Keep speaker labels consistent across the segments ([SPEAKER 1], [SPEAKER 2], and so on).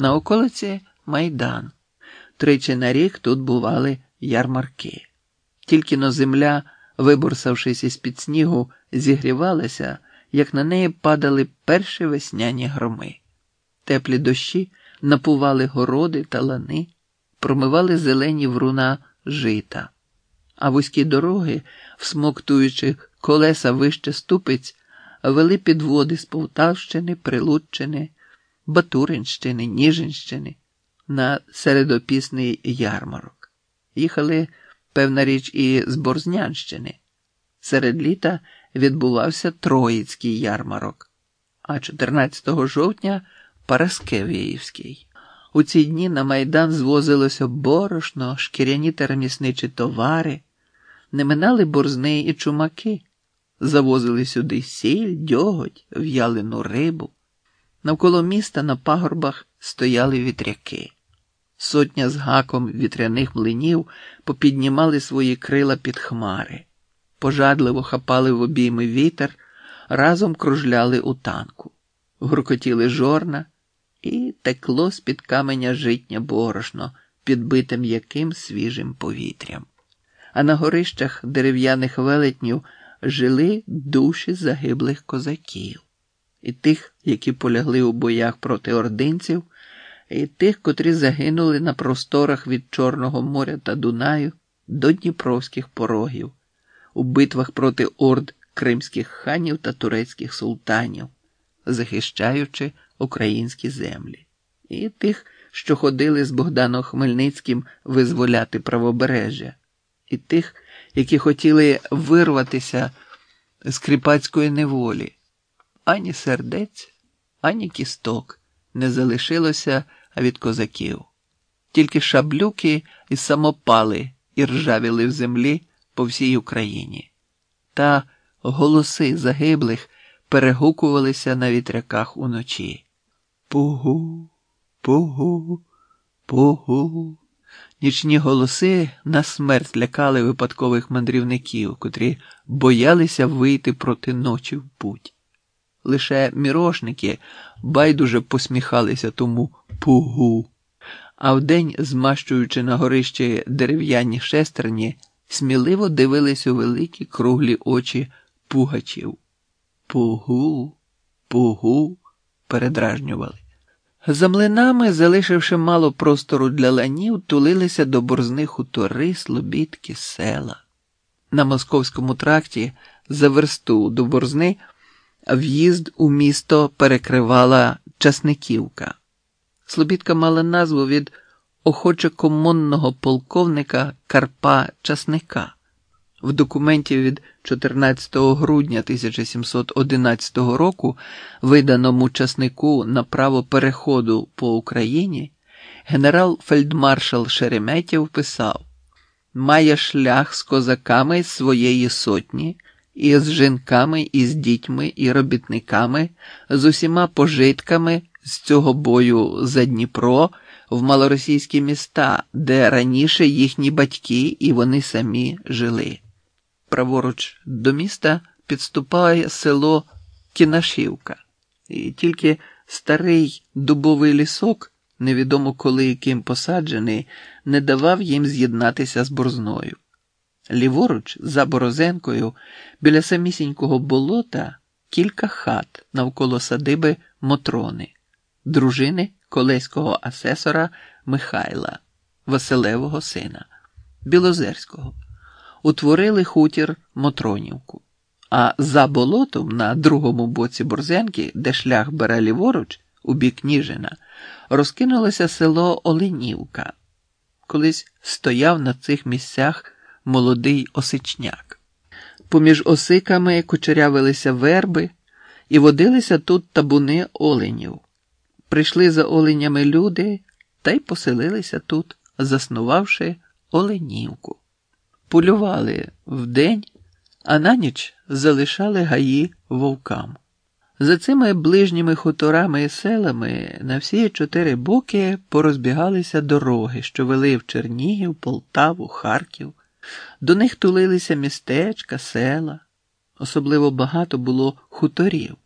[SPEAKER 1] На околиці майдан. Тричі на рік тут бували ярмарки. Тільки но земля, виборсавшись із під снігу, зігрівалася, як на неї падали перші весняні громи. Теплі дощі напували городи та лани, промивали зелені вруна жита, а вузькі дороги, всмоктуючи колеса вище ступиць, вели підводи з Полтавщини, Прилуччини, Батуринщини, Ніжинщини на середопісний ярмарок. Їхали, певна річ, і з Борзнянщини. Серед літа відбувався Троїцький ярмарок, а 14 жовтня Параскевіївський. У ці дні на майдан звозилося борошно, шкіряні та ремісничі товари, не минали борзни і чумаки, завозили сюди сіль, дьоготь, в'ялену рибу. Навколо міста на пагорбах стояли вітряки. Сотня з гаком вітряних млинів попіднімали свої крила під хмари, пожадливо хапали в обійми вітер, разом кружляли у танку, гуркотіли жорна, і текло з під каменя житнє борошно, підбите м'яким свіжим повітрям. А на горищах дерев'яних велетнів жили душі загиблих козаків, і тих, які полягли у боях проти ординців і тих, котрі загинули на просторах від Чорного моря та Дунаю до Дніпровських порогів, у битвах проти орд кримських ханів та турецьких султанів, захищаючи українські землі, і тих, що ходили з Богданом Хмельницьким визволяти правобережжя, і тих, які хотіли вирватися з кріпацької неволі, ані сердець, ані кісток не залишилося від козаків. Тільки шаблюки і самопали іржавіли в землі по всій Україні, та голоси загиблих перегукувалися на вітряках уночі. Пугу, пугу, пугу. Нічні голоси на смерть лякали випадкових мандрівників, котрі боялися вийти проти ночі в путь. Лише мірошники байдуже посміхалися тому пугу, а вдень, змащуючи на горищі дерев'яні шестерні, сміливо дивились у великі круглі очі пугачів. Пугу, пугу, передражнювали. За млинами, залишивши мало простору для ланів, тулилися до борзних хутори, слобідки, села. На московському тракті за версту до борзни в'їзд у місто перекривала Часниківка. Слобідка мала назву від охоче комонного полковника Карпа Часника. В документі від 14 грудня 1711 року, виданому часнику на право переходу по Україні, генерал-фельдмаршал Шереметєв писав: Має шлях з козаками своєї сотні, і з жінками, і з дітьми, і робітниками, з усіма пожитками з цього бою за Дніпро в малоросійські міста, де раніше їхні батьки і вони самі жили. Праворуч до міста підступає село Кінашівка, і тільки старий дубовий лісок, невідомо коли і ким посаджений, не давав їм з'єднатися з борзною. Ліворуч, за Борозенкою, біля самісінького болота кілька хат навколо садиби Мотрони, дружини колеського асесора Михайла, Василевого сина, Білозерського утворили хутір Мотронівку. А за болотом на другому боці Борзенки, де шлях бере ліворуч, у бік Ніжина, розкинулося село Оленівка. Колись стояв на цих місцях молодий осичняк. Поміж осиками кучерявилися верби і водилися тут табуни оленів. Прийшли за оленями люди та й поселилися тут, заснувавши Оленівку полювали вдень, а на ніч залишали гаї вовкам. За цими ближніми хуторами і селами на всі чотири боки порозбігалися дороги, що вели в Чернігів, Полтаву, Харків. До них тулилися містечка, села. Особливо багато було хуторів.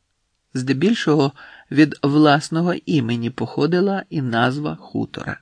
[SPEAKER 1] Здебільшого від власного імені походила і назва хутора.